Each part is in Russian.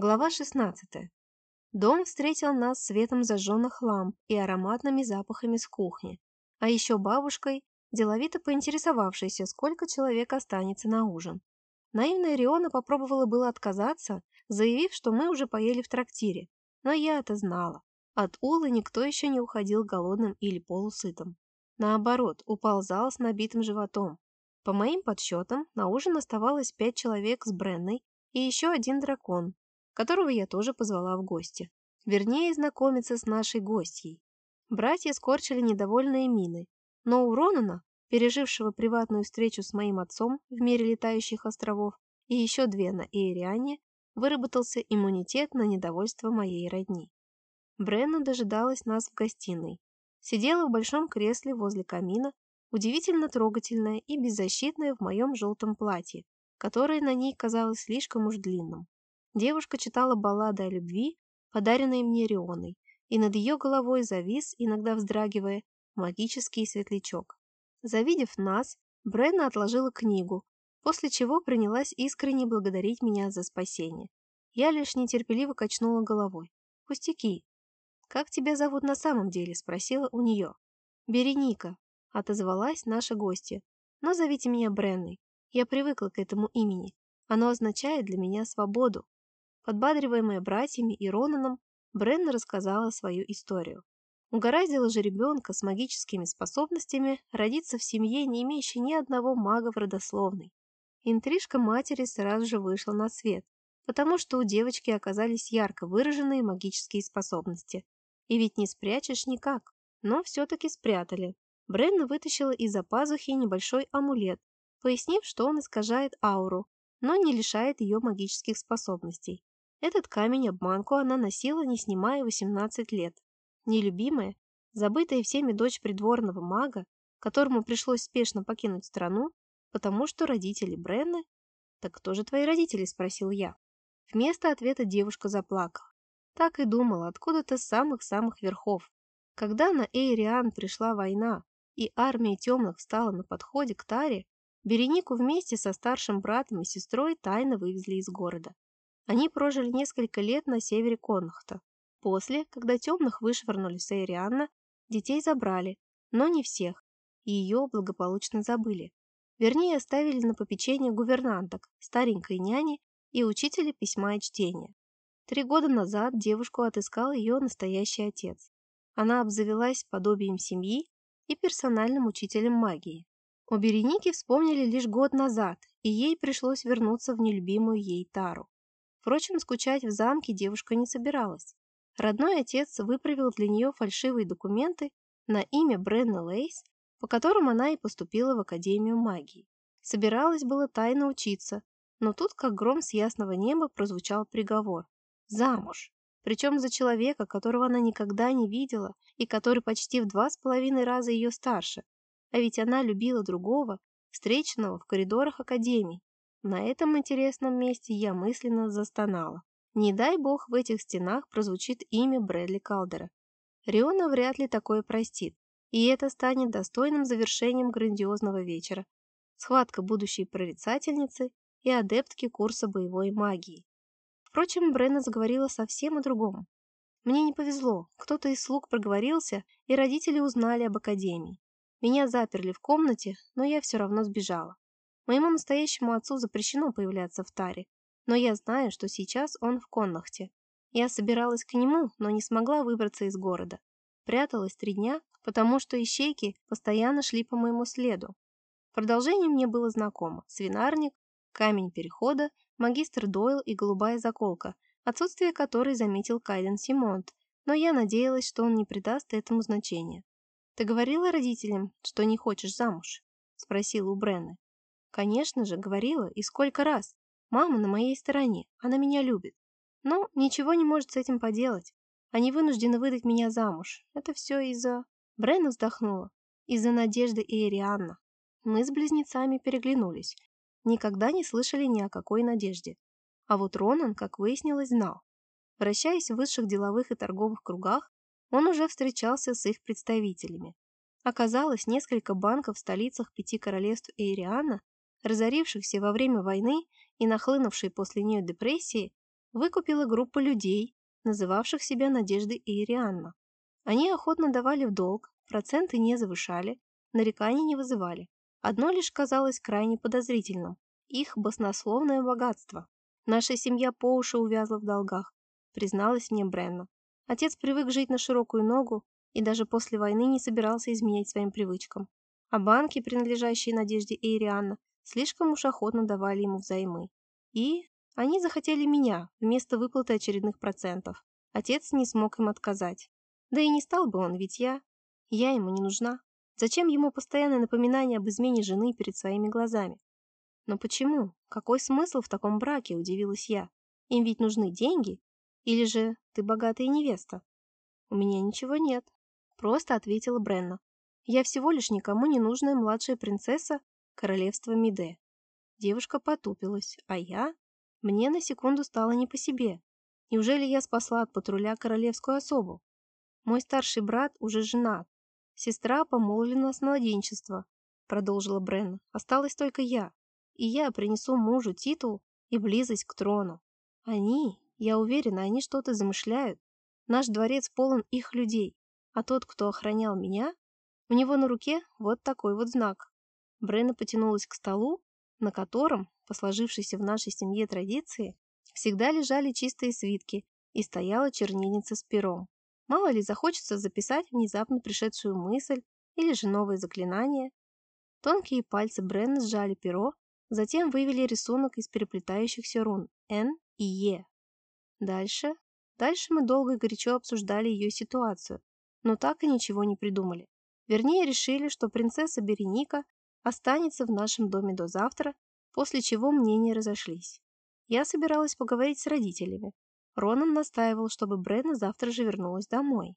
Глава 16. Дом встретил нас светом зажженных ламп и ароматными запахами с кухни, а еще бабушкой, деловито поинтересовавшейся, сколько человек останется на ужин. Наивная Риона попробовала было отказаться, заявив, что мы уже поели в трактире, но я это знала. От Улы никто еще не уходил голодным или полусытым. Наоборот, уползал с набитым животом. По моим подсчетам, на ужин оставалось пять человек с Бренной и еще один дракон, которого я тоже позвала в гости. Вернее, знакомиться с нашей гостьей. Братья скорчили недовольные мины, но у Ронана, пережившего приватную встречу с моим отцом в мире летающих островов, и еще две на Эйриане, выработался иммунитет на недовольство моей родни. Бренна дожидалась нас в гостиной. Сидела в большом кресле возле камина, удивительно трогательная и беззащитная в моем желтом платье, которое на ней казалось слишком уж длинным. Девушка читала баллады о любви, подаренные мне Рионой, и над ее головой завис, иногда вздрагивая, магический светлячок. Завидев нас, Бренна отложила книгу, после чего принялась искренне благодарить меня за спасение. Я лишь нетерпеливо качнула головой. «Пустяки». «Как тебя зовут на самом деле?» – спросила у нее. «Береника», – отозвалась наша гостья. «Но зовите меня Бренной. Я привыкла к этому имени. Оно означает для меня свободу. Подбадриваемая братьями и Ронаном, Бренна рассказала свою историю. Угораздило же ребенка с магическими способностями родиться в семье, не имеющей ни одного мага в родословной. Интрижка матери сразу же вышла на свет, потому что у девочки оказались ярко выраженные магические способности. И ведь не спрячешь никак, но все-таки спрятали. Бренна вытащила из-за пазухи небольшой амулет, пояснив, что он искажает ауру, но не лишает ее магических способностей. Этот камень-обманку она носила, не снимая 18 лет. Нелюбимая, забытая всеми дочь придворного мага, которому пришлось спешно покинуть страну, потому что родители Бренны... «Так кто же твои родители?» – спросил я. Вместо ответа девушка заплакала. Так и думала, откуда-то с самых-самых верхов. Когда на Эйриан пришла война, и армия темных встала на подходе к Таре, Беренику вместе со старшим братом и сестрой тайно вывезли из города. Они прожили несколько лет на севере Коннахта. После, когда темных вышвырнули с детей забрали, но не всех, и ее благополучно забыли. Вернее, оставили на попечение гувернанток, старенькой няни и учителя письма и чтения. Три года назад девушку отыскал ее настоящий отец. Она обзавелась подобием семьи и персональным учителем магии. У Береники вспомнили лишь год назад, и ей пришлось вернуться в нелюбимую ей Тару. Впрочем, скучать в замке девушка не собиралась. Родной отец выправил для нее фальшивые документы на имя Бренна Лейс, по которым она и поступила в Академию магии. Собиралась было тайно учиться, но тут, как гром с ясного неба, прозвучал приговор. Замуж. Причем за человека, которого она никогда не видела и который почти в два с половиной раза ее старше. А ведь она любила другого, встреченного в коридорах Академии. На этом интересном месте я мысленно застонала. Не дай бог в этих стенах прозвучит имя Брэдли Калдера. Риона вряд ли такое простит, и это станет достойным завершением грандиозного вечера. Схватка будущей прорицательницы и адептки курса боевой магии. Впрочем, Бренна заговорила совсем о другом. Мне не повезло, кто-то из слуг проговорился, и родители узнали об академии. Меня заперли в комнате, но я все равно сбежала. Моему настоящему отцу запрещено появляться в Таре, но я знаю, что сейчас он в Коннахте. Я собиралась к нему, но не смогла выбраться из города. Пряталась три дня, потому что ищейки постоянно шли по моему следу. Продолжение мне было знакомо. Свинарник, камень перехода, магистр Дойл и голубая заколка, отсутствие которой заметил Кайден Симонт, но я надеялась, что он не придаст этому значения. «Ты говорила родителям, что не хочешь замуж?» – спросила у Бренны. Конечно же, говорила, и сколько раз. Мама на моей стороне, она меня любит. Но ничего не может с этим поделать. Они вынуждены выдать меня замуж. Это все из-за... Бренна вздохнула. Из-за Надежды и Эрианна. Мы с близнецами переглянулись. Никогда не слышали ни о какой надежде. А вот Ронан, как выяснилось, знал. Вращаясь в высших деловых и торговых кругах, он уже встречался с их представителями. Оказалось, несколько банков в столицах пяти королевств Эйриана разорившихся во время войны и нахлынувшей после нее депрессии, выкупила группу людей, называвших себя Надеждой и Ирианна. Они охотно давали в долг, проценты не завышали, нареканий не вызывали. Одно лишь казалось крайне подозрительным – их баснословное богатство. Наша семья по уши увязла в долгах, призналась мне Бренна. Отец привык жить на широкую ногу и даже после войны не собирался изменять своим привычкам. А банки, принадлежащие Надежде и Ирианна, слишком уж охотно давали ему взаймы. И они захотели меня вместо выплаты очередных процентов. Отец не смог им отказать. Да и не стал бы он, ведь я... Я ему не нужна. Зачем ему постоянное напоминание об измене жены перед своими глазами? Но почему? Какой смысл в таком браке, удивилась я. Им ведь нужны деньги. Или же ты богатая невеста? У меня ничего нет. Просто ответила Бренна. Я всего лишь никому не нужная младшая принцесса королевства Миде. Девушка потупилась, а я... Мне на секунду стало не по себе. Неужели я спасла от патруля королевскую особу? Мой старший брат уже женат. Сестра помолвлена с младенчества, продолжила Бренна. Осталась только я. И я принесу мужу титул и близость к трону. Они, я уверена, они что-то замышляют. Наш дворец полон их людей. А тот, кто охранял меня, у него на руке вот такой вот знак. Бренна потянулась к столу, на котором, по сложившейся в нашей семье традиции, всегда лежали чистые свитки и стояла чернильница с пером. Мало ли захочется записать внезапно пришедшую мысль или же новое заклинание. Тонкие пальцы Бренны сжали перо, затем вывели рисунок из переплетающихся рун Н и Е. Дальше, дальше мы долго и горячо обсуждали ее ситуацию, но так и ничего не придумали. Вернее, решили, что принцесса Береника останется в нашем доме до завтра, после чего мнения разошлись. Я собиралась поговорить с родителями. Ронан настаивал, чтобы Бренна завтра же вернулась домой.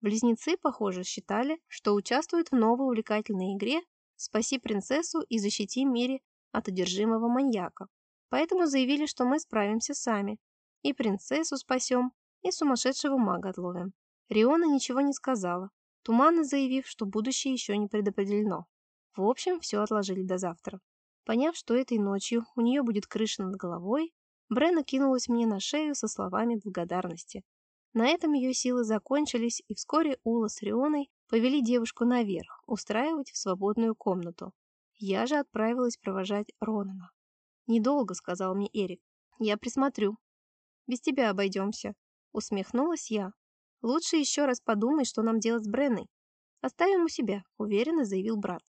Близнецы, похоже, считали, что участвуют в новой увлекательной игре «Спаси принцессу и защити Мири от одержимого маньяка». Поэтому заявили, что мы справимся сами. И принцессу спасем, и сумасшедшего мага отловим. Риона ничего не сказала, туманно заявив, что будущее еще не предопределено. В общем, все отложили до завтра. Поняв, что этой ночью у нее будет крыша над головой, Брена кинулась мне на шею со словами благодарности. На этом ее силы закончились, и вскоре Ула с Рионой повели девушку наверх, устраивать в свободную комнату. Я же отправилась провожать Ронана. «Недолго», — сказал мне Эрик. «Я присмотрю». «Без тебя обойдемся», — усмехнулась я. «Лучше еще раз подумай, что нам делать с Бреной». «Оставим у себя», — уверенно заявил брат.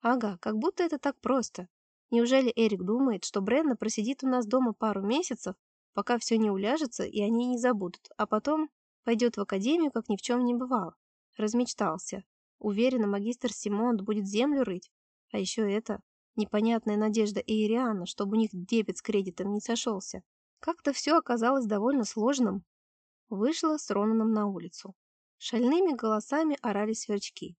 «Ага, как будто это так просто. Неужели Эрик думает, что Бренна просидит у нас дома пару месяцев, пока все не уляжется и они не забудут, а потом пойдет в академию, как ни в чем не бывало? Размечтался. Уверена, магистр Симонд будет землю рыть. А еще это, непонятная надежда Эйриана, чтобы у них дебет с кредитом не сошелся. Как-то все оказалось довольно сложным. Вышла с Ронаном на улицу. Шальными голосами орали сверчки.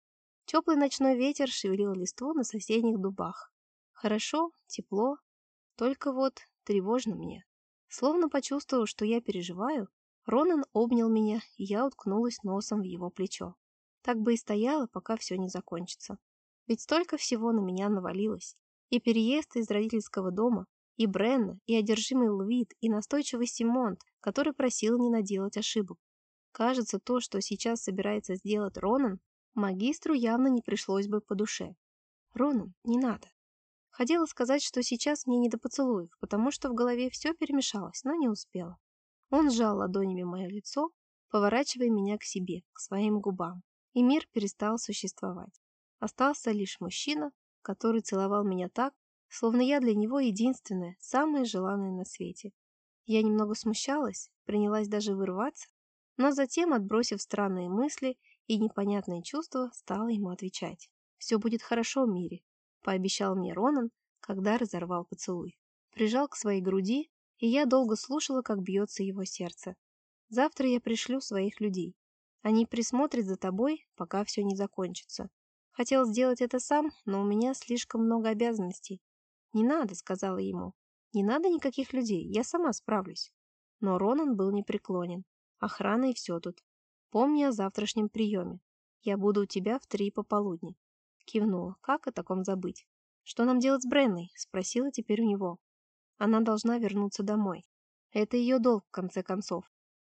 Теплый ночной ветер шевелил листву на соседних дубах. Хорошо, тепло, только вот тревожно мне. Словно почувствовав, что я переживаю, Ронан обнял меня, и я уткнулась носом в его плечо. Так бы и стояла, пока все не закончится. Ведь столько всего на меня навалилось. И переезд из родительского дома, и Бренна, и одержимый Луид, и настойчивый Симонт, который просил не наделать ошибок. Кажется, то, что сейчас собирается сделать Ронан, магистру явно не пришлось бы по душе. Ронан, не надо. Хотела сказать, что сейчас мне не до поцелуев, потому что в голове все перемешалось, но не успела. Он сжал ладонями мое лицо, поворачивая меня к себе, к своим губам, и мир перестал существовать. Остался лишь мужчина, который целовал меня так, словно я для него единственная, самая желанная на свете. Я немного смущалась, принялась даже вырваться, но затем, отбросив странные мысли и непонятные чувства, стала ему отвечать. «Все будет хорошо в мире пообещал мне Ронан, когда разорвал поцелуй. Прижал к своей груди, и я долго слушала, как бьется его сердце. Завтра я пришлю своих людей. Они присмотрят за тобой, пока все не закончится. Хотел сделать это сам, но у меня слишком много обязанностей. Не надо, сказала ему. Не надо никаких людей, я сама справлюсь. Но Ронан был непреклонен. Охрана и все тут. Помни о завтрашнем приеме. Я буду у тебя в три пополудни. Кивнула. Как о таком забыть? Что нам делать с Бренной? Спросила теперь у него. Она должна вернуться домой. Это ее долг, в конце концов.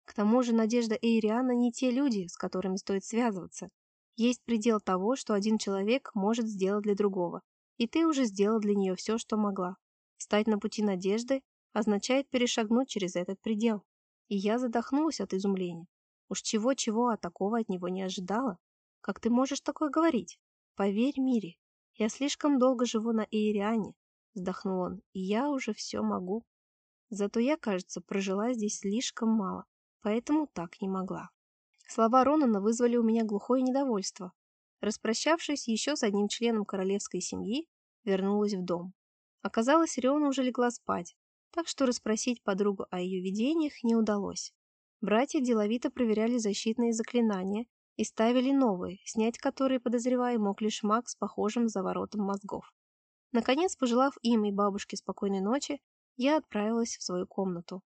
К тому же Надежда и Ириана не те люди, с которыми стоит связываться. Есть предел того, что один человек может сделать для другого. И ты уже сделал для нее все, что могла. Встать на пути Надежды означает перешагнуть через этот предел. И я задохнулась от изумления. Уж чего-чего, а такого от него не ожидала. Как ты можешь такое говорить? Поверь, Мире, я слишком долго живу на Иериане, вздохнул он, и я уже все могу. Зато я, кажется, прожила здесь слишком мало, поэтому так не могла. Слова Ронана вызвали у меня глухое недовольство. Распрощавшись еще с одним членом королевской семьи, вернулась в дом. Оказалось, Риона уже легла спать, так что расспросить подругу о ее видениях не удалось. Братья деловито проверяли защитные заклинания и ставили новые, снять которые, подозревая, мог лишь маг с похожим заворотом мозгов. Наконец, пожелав им и бабушке спокойной ночи, я отправилась в свою комнату.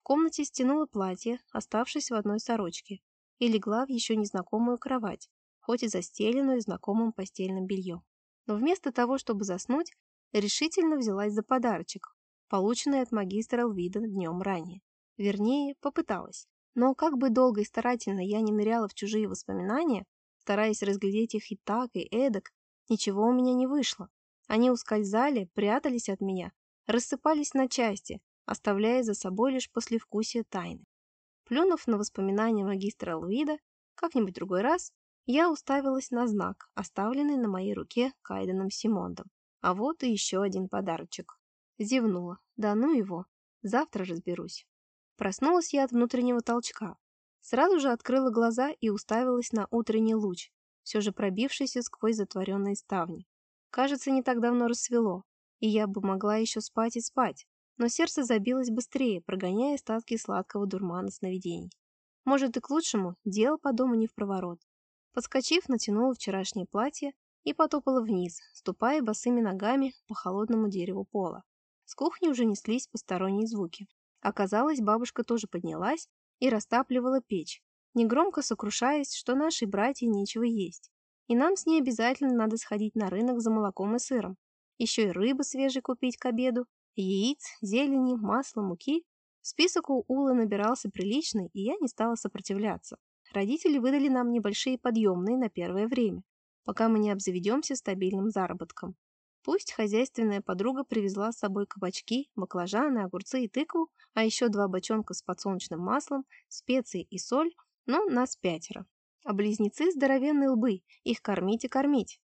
В комнате стянула платье, оставшись в одной сорочке, и легла в еще незнакомую кровать, хоть и застеленную знакомым постельным бельем. Но вместо того, чтобы заснуть, решительно взялась за подарочек, полученный от магистра Элвида днем ранее. Вернее, попыталась. Но как бы долго и старательно я не ныряла в чужие воспоминания, стараясь разглядеть их и так, и эдак, ничего у меня не вышло. Они ускользали, прятались от меня, рассыпались на части, оставляя за собой лишь послевкусие тайны. Плюнув на воспоминания магистра Луида, как-нибудь другой раз, я уставилась на знак, оставленный на моей руке Кайденом Симондом. А вот и еще один подарочек. Зевнула. Да ну его. Завтра разберусь. Проснулась я от внутреннего толчка. Сразу же открыла глаза и уставилась на утренний луч, все же пробившийся сквозь затворенные ставни. Кажется, не так давно рассвело, и я бы могла еще спать и спать, но сердце забилось быстрее, прогоняя остатки сладкого дурмана сновидений. Может и к лучшему, дело по дому не в проворот. Подскочив, натянула вчерашнее платье и потопала вниз, ступая босыми ногами по холодному дереву пола. С кухни уже неслись посторонние звуки. Оказалось, бабушка тоже поднялась и растапливала печь, негромко сокрушаясь, что нашей братье нечего есть. И нам с ней обязательно надо сходить на рынок за молоком и сыром. Еще и рыбы свежей купить к обеду, яиц, зелени, масла, муки. Список у Улы набирался приличный, и я не стала сопротивляться. Родители выдали нам небольшие подъемные на первое время, пока мы не обзаведемся стабильным заработком. Пусть хозяйственная подруга привезла с собой кабачки, баклажаны, огурцы и тыкву, а еще два бочонка с подсолнечным маслом, специи и соль, но нас пятеро. А близнецы – здоровенные лбы, их кормить и кормить.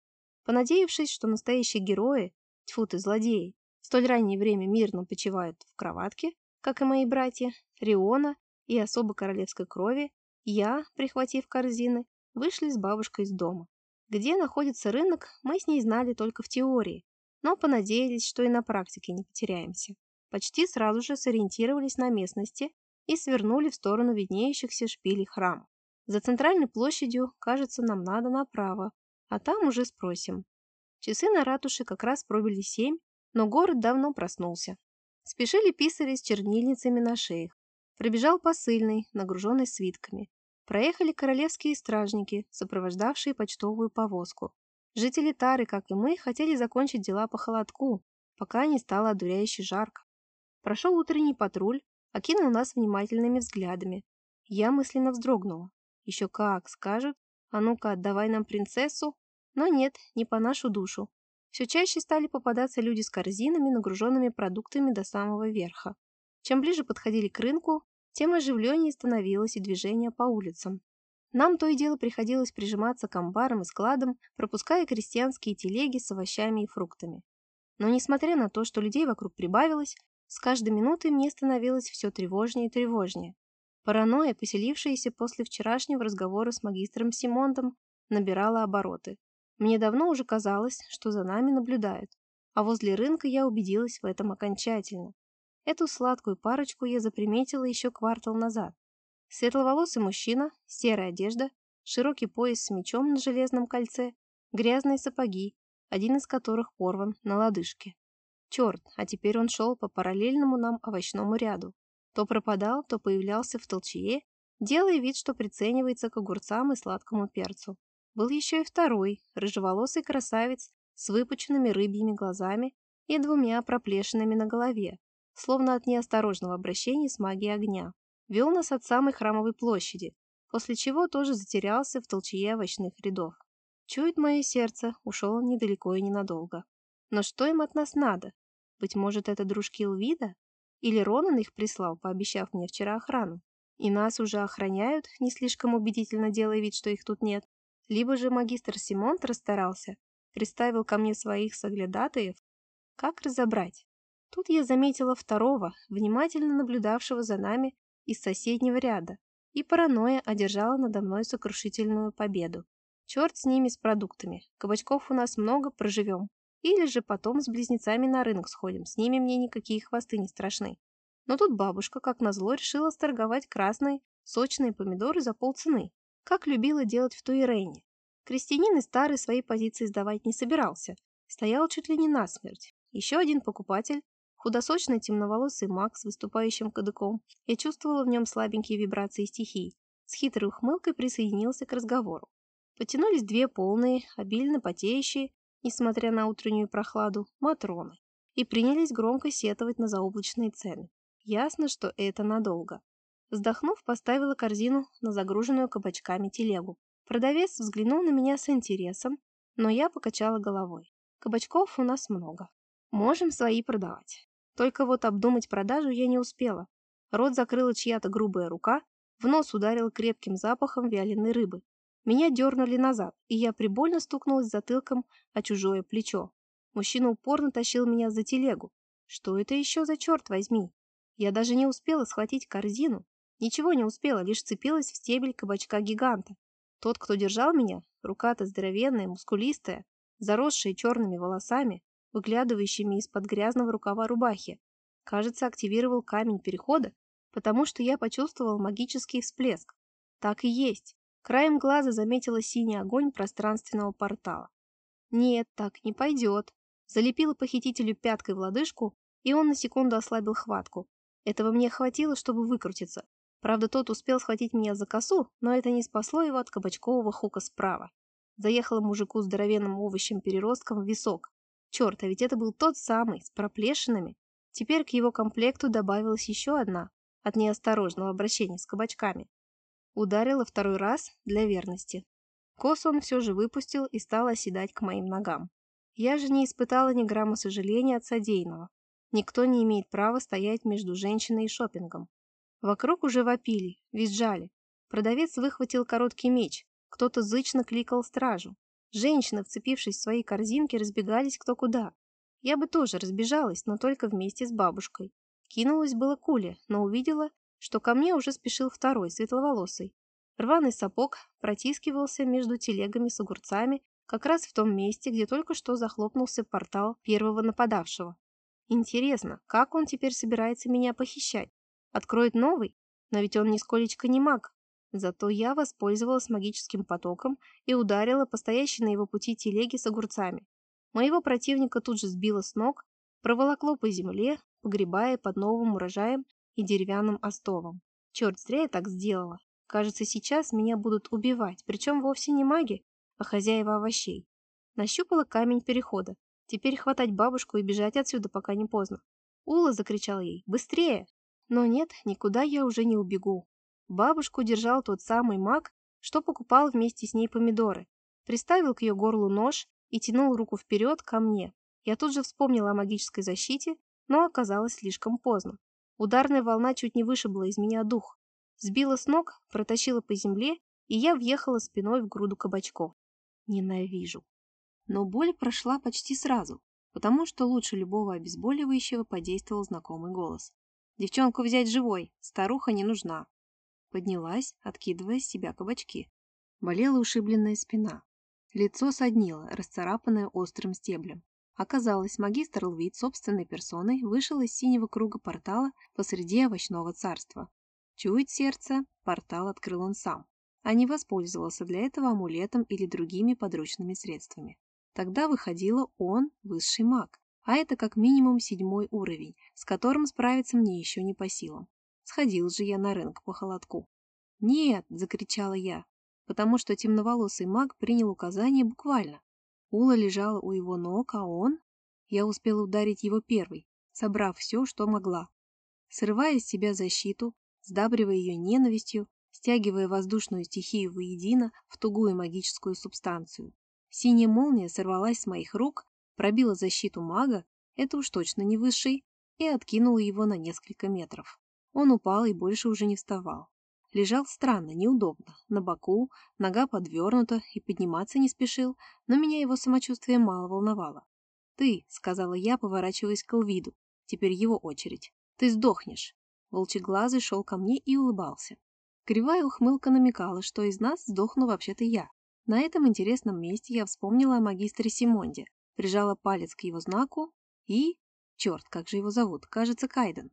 Понадеявшись, что настоящие герои, тьфу ты, злодеи, в столь раннее время мирно почивают в кроватке, как и мои братья, Риона и особо королевской крови, я, прихватив корзины, вышли с бабушкой из дома. Где находится рынок, мы с ней знали только в теории, но понадеялись, что и на практике не потеряемся. Почти сразу же сориентировались на местности и свернули в сторону виднеющихся шпилей храма. За центральной площадью, кажется, нам надо направо, а там уже спросим. Часы на ратуше как раз пробили семь, но город давно проснулся. Спешили писари с чернильницами на шеях. Пробежал посыльный, нагруженный свитками. Проехали королевские стражники, сопровождавшие почтовую повозку. Жители Тары, как и мы, хотели закончить дела по холодку, пока не стало одуряюще жарко. Прошел утренний патруль, окинул нас внимательными взглядами. Я мысленно вздрогнула. Еще как, скажут, а ну-ка, отдавай нам принцессу. Но нет, не по нашу душу. Все чаще стали попадаться люди с корзинами, нагруженными продуктами до самого верха. Чем ближе подходили к рынку, тем оживленнее становилось и движение по улицам. Нам то и дело приходилось прижиматься к амбарам и складам, пропуская крестьянские телеги с овощами и фруктами. Но несмотря на то, что людей вокруг прибавилось, с каждой минутой мне становилось все тревожнее и тревожнее. Паранойя, поселившаяся после вчерашнего разговора с магистром Симондом, набирала обороты. Мне давно уже казалось, что за нами наблюдают, а возле рынка я убедилась в этом окончательно. Эту сладкую парочку я заприметила еще квартал назад. Светловолосый мужчина, серая одежда, широкий пояс с мечом на железном кольце, грязные сапоги, один из которых порван на лодыжке. Черт, а теперь он шел по параллельному нам овощному ряду. То пропадал, то появлялся в толчее, делая вид, что приценивается к огурцам и сладкому перцу. Был еще и второй, рыжеволосый красавец с выпученными рыбьими глазами и двумя проплешинами на голове, словно от неосторожного обращения с магией огня. Вел нас от самой храмовой площади, после чего тоже затерялся в толчее овощных рядов. Чует мое сердце, ушел он недалеко и ненадолго. Но что им от нас надо? Быть может, это дружки Лвида? Или Ронан их прислал, пообещав мне вчера охрану? И нас уже охраняют, не слишком убедительно делая вид, что их тут нет. Либо же магистр Симонт расстарался, приставил ко мне своих соглядатаев. Как разобрать? Тут я заметила второго, внимательно наблюдавшего за нами из соседнего ряда, и паранойя одержала надо мной сокрушительную победу. Черт с ними, с продуктами. Кабачков у нас много, проживем. Или же потом с близнецами на рынок сходим, с ними мне никакие хвосты не страшны. Но тут бабушка, как назло, решила сторговать красные, сочные помидоры за полцены, как любила делать в Туирене. Крестьянин и старый свои позиции сдавать не собирался, стоял чуть ли не насмерть. Еще один покупатель, худосочный темноволосый маг с выступающим кадыком, я чувствовала в нем слабенькие вибрации стихий, с хитрой ухмылкой присоединился к разговору. Потянулись две полные, обильно потеющие, несмотря на утреннюю прохладу, матроны, и принялись громко сетовать на заоблачные цены. Ясно, что это надолго. Вздохнув, поставила корзину на загруженную кабачками телегу. Продавец взглянул на меня с интересом, но я покачала головой. Кабачков у нас много. Можем свои продавать. Только вот обдумать продажу я не успела. Рот закрыла чья-то грубая рука, в нос ударил крепким запахом вяленой рыбы. Меня дернули назад, и я прибольно стукнулась затылком о чужое плечо. Мужчина упорно тащил меня за телегу. Что это еще за черт возьми? Я даже не успела схватить корзину. Ничего не успела, лишь цепилась в стебель кабачка-гиганта. Тот, кто держал меня, рука-то здоровенная, мускулистая, заросшая черными волосами, выглядывающими из-под грязного рукава рубахи. Кажется, активировал камень перехода, потому что я почувствовал магический всплеск. Так и есть. Краем глаза заметила синий огонь пространственного портала. Нет, так не пойдет. Залепила похитителю пяткой в лодыжку, и он на секунду ослабил хватку. Этого мне хватило, чтобы выкрутиться. Правда, тот успел схватить меня за косу, но это не спасло его от кабачкового хука справа. Заехала мужику здоровенным овощем-переростком в висок. Черт, а ведь это был тот самый, с проплешинами. Теперь к его комплекту добавилась еще одна, от неосторожного обращения с кабачками. Ударила второй раз для верности. Кос он все же выпустил и стал оседать к моим ногам. Я же не испытала ни грамма сожаления от содеянного. Никто не имеет права стоять между женщиной и шопингом. Вокруг уже вопили, визжали. Продавец выхватил короткий меч. Кто-то зычно кликал стражу. Женщины, вцепившись в свои корзинки, разбегались кто куда. Я бы тоже разбежалась, но только вместе с бабушкой. Кинулась было куля, но увидела, что ко мне уже спешил второй, светловолосый. Рваный сапог протискивался между телегами с огурцами как раз в том месте, где только что захлопнулся портал первого нападавшего. Интересно, как он теперь собирается меня похищать? Откроет новый? Но ведь он нисколечко не маг. Зато я воспользовалась магическим потоком и ударила по стоящей на его пути телеге с огурцами. Моего противника тут же сбило с ног, проволокло по земле, погребая под новым урожаем и деревянным остовом. Черт, зря я так сделала. Кажется, сейчас меня будут убивать, причем вовсе не маги, а хозяева овощей. Нащупала камень перехода. Теперь хватать бабушку и бежать отсюда, пока не поздно. Ула закричал ей «Быстрее!» Но нет, никуда я уже не убегу. Бабушку держал тот самый маг, что покупал вместе с ней помидоры. Приставил к ее горлу нож и тянул руку вперед ко мне. Я тут же вспомнила о магической защите, но оказалось слишком поздно. Ударная волна чуть не вышибла из меня дух. Сбила с ног, протащила по земле, и я въехала спиной в груду кабачков. Ненавижу. Но боль прошла почти сразу, потому что лучше любого обезболивающего подействовал знакомый голос. «Девчонку взять живой, старуха не нужна». Поднялась, откидывая с себя кабачки. Болела ушибленная спина. Лицо соднило, расцарапанное острым стеблем. Оказалось, магистр Лвит собственной персоной вышел из синего круга портала посреди овощного царства. Чует сердце, портал открыл он сам, а не воспользовался для этого амулетом или другими подручными средствами. Тогда выходило он, высший маг, а это как минимум седьмой уровень, с которым справиться мне еще не по силам. Сходил же я на рынок по холодку. «Нет!» – закричала я, потому что темноволосый маг принял указание буквально. Ула лежала у его ног, а он... Я успела ударить его первый. собрав все, что могла. Срывая с себя защиту, сдабривая ее ненавистью, стягивая воздушную стихию воедино в тугую магическую субстанцию. Синяя молния сорвалась с моих рук, пробила защиту мага, это уж точно не высший, и откинула его на несколько метров. Он упал и больше уже не вставал. Лежал странно, неудобно, на боку, нога подвернута и подниматься не спешил, но меня его самочувствие мало волновало. «Ты», — сказала я, поворачиваясь к Элвиду, — «теперь его очередь. Ты сдохнешь». Волчеглазый шел ко мне и улыбался. Кривая ухмылка намекала, что из нас сдохну вообще-то я. На этом интересном месте я вспомнила о магистре Симонде, прижала палец к его знаку и... Черт, как же его зовут? Кажется, Кайден.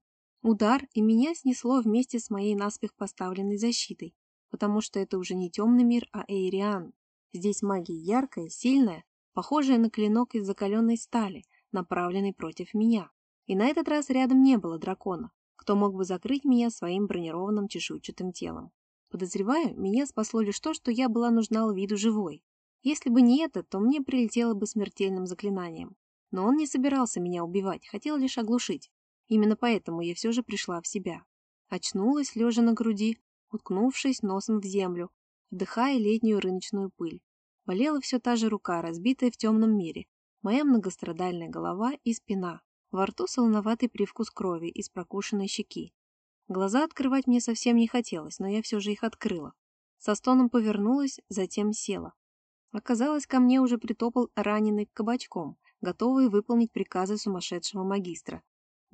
Удар, и меня снесло вместе с моей наспех поставленной защитой, потому что это уже не темный мир, а Эйриан. Здесь магия яркая, сильная, похожая на клинок из закаленной стали, направленный против меня. И на этот раз рядом не было дракона, кто мог бы закрыть меня своим бронированным чешуйчатым телом. Подозреваю, меня спасло лишь то, что я была нужна виду живой. Если бы не это, то мне прилетело бы смертельным заклинанием. Но он не собирался меня убивать, хотел лишь оглушить. Именно поэтому я все же пришла в себя. Очнулась, лежа на груди, уткнувшись носом в землю, вдыхая летнюю рыночную пыль. Болела все та же рука, разбитая в темном мире, моя многострадальная голова и спина. Во рту солоноватый привкус крови из прокушенной щеки. Глаза открывать мне совсем не хотелось, но я все же их открыла. Со стоном повернулась, затем села. Оказалось, ко мне уже притопал раненый кабачком, готовый выполнить приказы сумасшедшего магистра.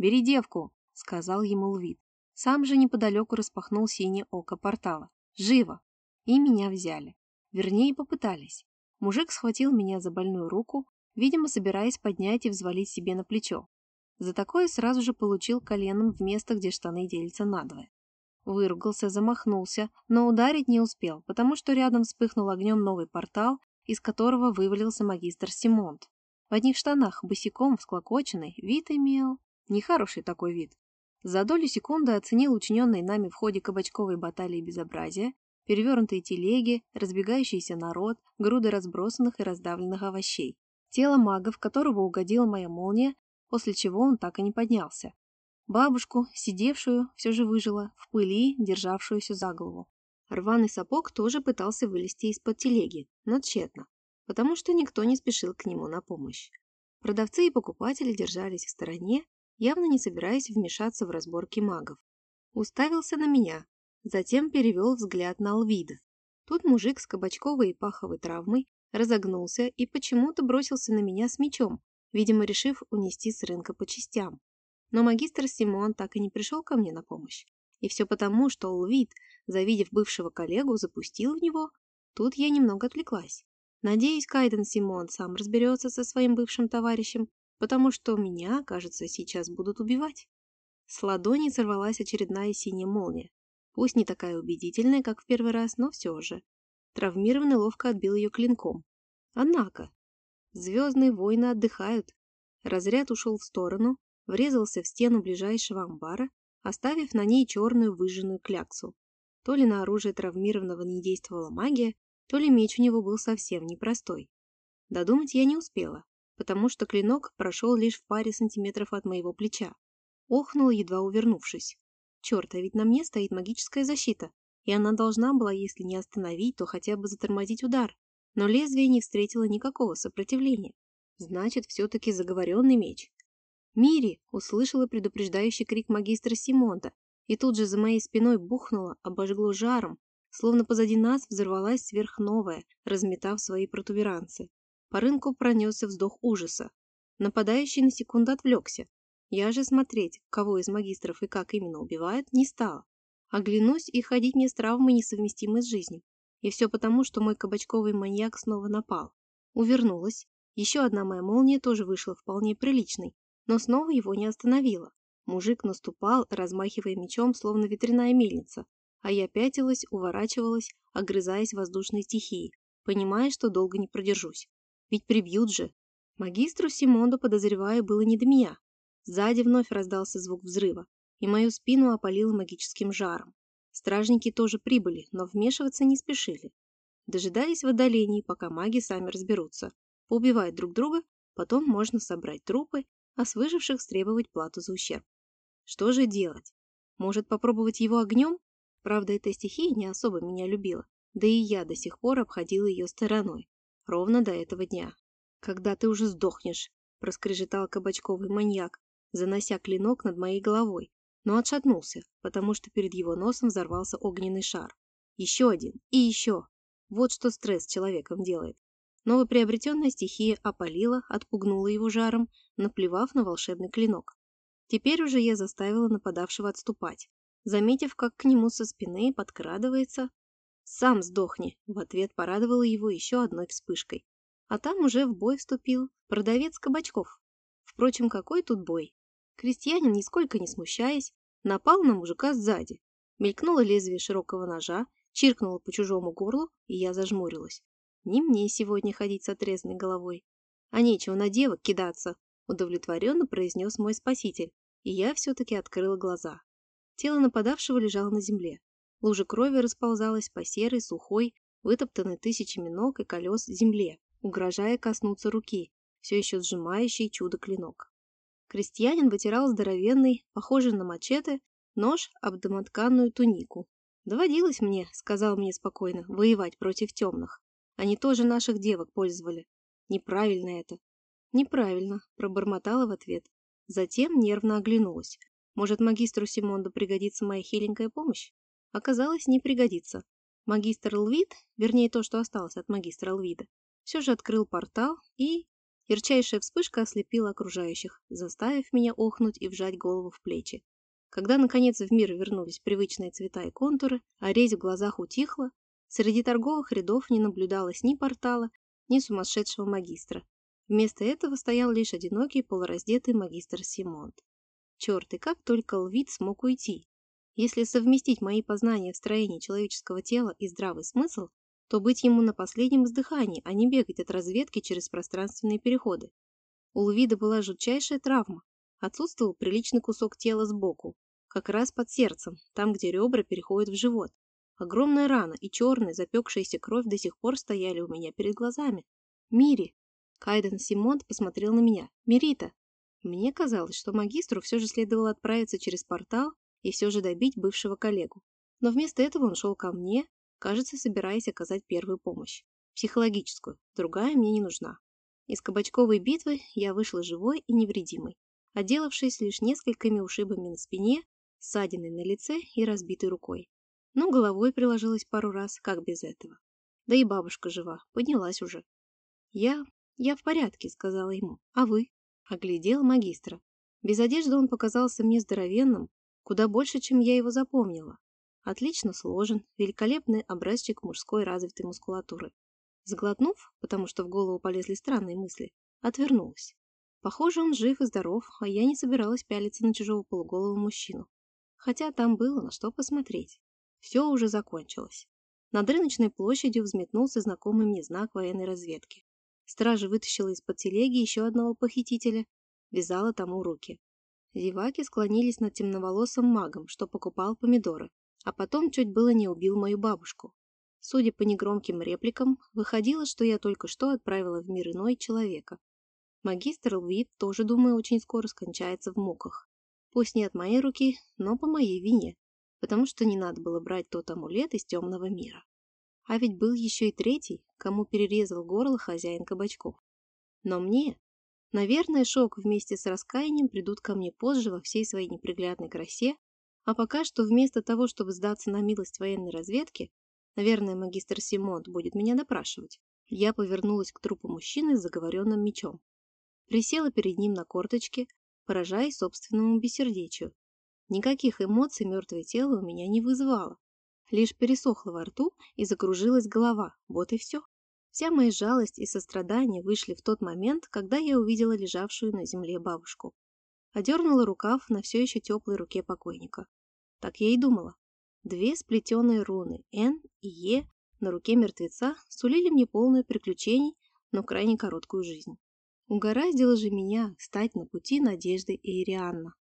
«Бери девку», — сказал ему Лвид. Сам же неподалеку распахнул синее око портала. «Живо!» И меня взяли. Вернее, попытались. Мужик схватил меня за больную руку, видимо, собираясь поднять и взвалить себе на плечо. За такое сразу же получил коленом в место, где штаны делятся надвое. Выругался, замахнулся, но ударить не успел, потому что рядом вспыхнул огнем новый портал, из которого вывалился магистр Симонт. В одних штанах, босиком, всклокоченный, вид имел. Нехороший такой вид. За долю секунды оценил учиненные нами в ходе кабачковой баталии безобразия, перевернутые телеги, разбегающийся народ, груды разбросанных и раздавленных овощей. Тело мага, в которого угодила моя молния, после чего он так и не поднялся. Бабушку, сидевшую, все же выжила, в пыли, державшуюся за голову. Рваный сапог тоже пытался вылезти из-под телеги, но тщетно, потому что никто не спешил к нему на помощь. Продавцы и покупатели держались в стороне, явно не собираясь вмешаться в разборки магов. Уставился на меня, затем перевел взгляд на Алвида. Тут мужик с кабачковой и паховой травмой разогнулся и почему-то бросился на меня с мечом, видимо, решив унести с рынка по частям. Но магистр Симон так и не пришел ко мне на помощь. И все потому, что Улвид, завидев бывшего коллегу, запустил в него. Тут я немного отвлеклась. Надеюсь, Кайден Симон сам разберется со своим бывшим товарищем, потому что меня, кажется, сейчас будут убивать. С ладони сорвалась очередная синяя молния. Пусть не такая убедительная, как в первый раз, но все же. Травмированный ловко отбил ее клинком. Однако, Звездные войны отдыхают. Разряд ушел в сторону, врезался в стену ближайшего амбара, оставив на ней черную выжженную кляксу. То ли на оружие травмированного не действовала магия, то ли меч у него был совсем непростой. Додумать я не успела, потому что клинок прошел лишь в паре сантиметров от моего плеча. Охнула, едва увернувшись. Черт, а ведь на мне стоит магическая защита, и она должна была, если не остановить, то хотя бы затормозить удар но лезвие не встретило никакого сопротивления. Значит, все-таки заговоренный меч. «Мири!» — услышала предупреждающий крик магистра Симонта, и тут же за моей спиной бухнуло, обожгло жаром, словно позади нас взорвалась сверхновая, разметав свои протуберанцы. По рынку пронесся вздох ужаса. Нападающий на секунду отвлекся. Я же смотреть, кого из магистров и как именно убивают, не стала. Оглянусь и ходить мне с травмой несовместимой с жизнью. И все потому, что мой кабачковый маньяк снова напал. Увернулась. Еще одна моя молния тоже вышла вполне приличной, но снова его не остановила. Мужик наступал, размахивая мечом, словно ветряная мельница, а я пятилась, уворачивалась, огрызаясь воздушной стихией, понимая, что долго не продержусь. Ведь прибьют же. Магистру Симонду, подозревая, было не до меня. Сзади вновь раздался звук взрыва, и мою спину опалило магическим жаром. Стражники тоже прибыли, но вмешиваться не спешили. Дожидались в отдалении, пока маги сами разберутся. Поубивают друг друга, потом можно собрать трупы а с выживших стребовать плату за ущерб. Что же делать? Может, попробовать его огнем? Правда, эта стихия не особо меня любила, да и я до сих пор обходила ее стороной. Ровно до этого дня. «Когда ты уже сдохнешь?» – проскрежетал кабачковый маньяк, занося клинок над моей головой, но отшатнулся, потому что перед его носом взорвался огненный шар. Еще один и еще. Вот что стресс человеком делает. Новоприобретенная стихия опалила, отпугнула его жаром, наплевав на волшебный клинок. Теперь уже я заставила нападавшего отступать, заметив, как к нему со спины подкрадывается. «Сам сдохни!» — в ответ порадовала его еще одной вспышкой. А там уже в бой вступил продавец кабачков. Впрочем, какой тут бой? Крестьянин, нисколько не смущаясь, напал на мужика сзади. Мелькнуло лезвие широкого ножа, чиркнуло по чужому горлу, и я зажмурилась. Не мне сегодня ходить с отрезанной головой. А нечего на девок кидаться, удовлетворенно произнес мой спаситель, и я все-таки открыла глаза. Тело нападавшего лежало на земле. Лужа крови расползалась по серой, сухой, вытоптанной тысячами ног и колес земле, угрожая коснуться руки, все еще сжимающей чудо-клинок. Крестьянин вытирал здоровенный, похожий на мачете, нож об домотканную тунику. «Доводилось мне», — сказал мне спокойно, — «воевать против темных. Они тоже наших девок пользовали. Неправильно это». «Неправильно», — пробормотала в ответ. Затем нервно оглянулась. Может, магистру Симонду пригодится моя хиленькая помощь? Оказалось, не пригодится. Магистр Лвид, вернее то, что осталось от магистра Лвида, все же открыл портал и... Ярчайшая вспышка ослепила окружающих, заставив меня охнуть и вжать голову в плечи. Когда, наконец, в мир вернулись привычные цвета и контуры, а резь в глазах утихла, среди торговых рядов не наблюдалось ни портала, ни сумасшедшего магистра. Вместо этого стоял лишь одинокий полураздетый магистр Симонт. Черт, и как только Лвид смог уйти. Если совместить мои познания в строении человеческого тела и здравый смысл, то быть ему на последнем издыхании, а не бегать от разведки через пространственные переходы. У Лвида была жутчайшая травма. Отсутствовал приличный кусок тела сбоку, как раз под сердцем, там, где ребра переходят в живот. Огромная рана и черная запекшаяся кровь до сих пор стояли у меня перед глазами. Мири! Кайден Симонт посмотрел на меня. Мирита! Мне казалось, что магистру все же следовало отправиться через портал и все же добить бывшего коллегу. Но вместо этого он шел ко мне, кажется, собираясь оказать первую помощь. Психологическую, другая мне не нужна. Из кабачковой битвы я вышла живой и невредимой, отделавшись лишь несколькими ушибами на спине, ссадиной на лице и разбитой рукой. Но головой приложилась пару раз, как без этого. Да и бабушка жива, поднялась уже. Я... я в порядке, сказала ему. А вы? Оглядел магистра. Без одежды он показался мне здоровенным, куда больше, чем я его запомнила. Отлично сложен, великолепный образчик мужской развитой мускулатуры. Сглотнув, потому что в голову полезли странные мысли, отвернулась. Похоже, он жив и здоров, а я не собиралась пялиться на чужого полуголого мужчину. Хотя там было на что посмотреть. Все уже закончилось. Над рыночной площадью взметнулся знакомый мне знак военной разведки. Стража вытащила из-под телеги еще одного похитителя, вязала тому руки. Зеваки склонились над темноволосым магом, что покупал помидоры, а потом чуть было не убил мою бабушку. Судя по негромким репликам, выходило, что я только что отправила в мир иной человека. Магистр Лвид тоже, думаю, очень скоро скончается в муках. Пусть не от моей руки, но по моей вине, потому что не надо было брать тот амулет из темного мира. А ведь был еще и третий, кому перерезал горло хозяин кабачков. Но мне, наверное, шок вместе с раскаянием придут ко мне позже во всей своей неприглядной красе, а пока что вместо того, чтобы сдаться на милость военной разведки, наверное, магистр Симонт будет меня допрашивать, я повернулась к трупу мужчины с заговоренным мечом. Присела перед ним на корточки, поражаясь собственному бессердечию. Никаких эмоций мертвое тело у меня не вызывало. Лишь пересохла во рту и закружилась голова. Вот и все. Вся моя жалость и сострадание вышли в тот момент, когда я увидела лежавшую на земле бабушку. Одернула рукав на все еще теплой руке покойника. Так я и думала. Две сплетенные руны Н и Е на руке мертвеца сулили мне полное приключений, но крайне короткую жизнь. Угораздило же меня стать на пути Надежды и Ирианна.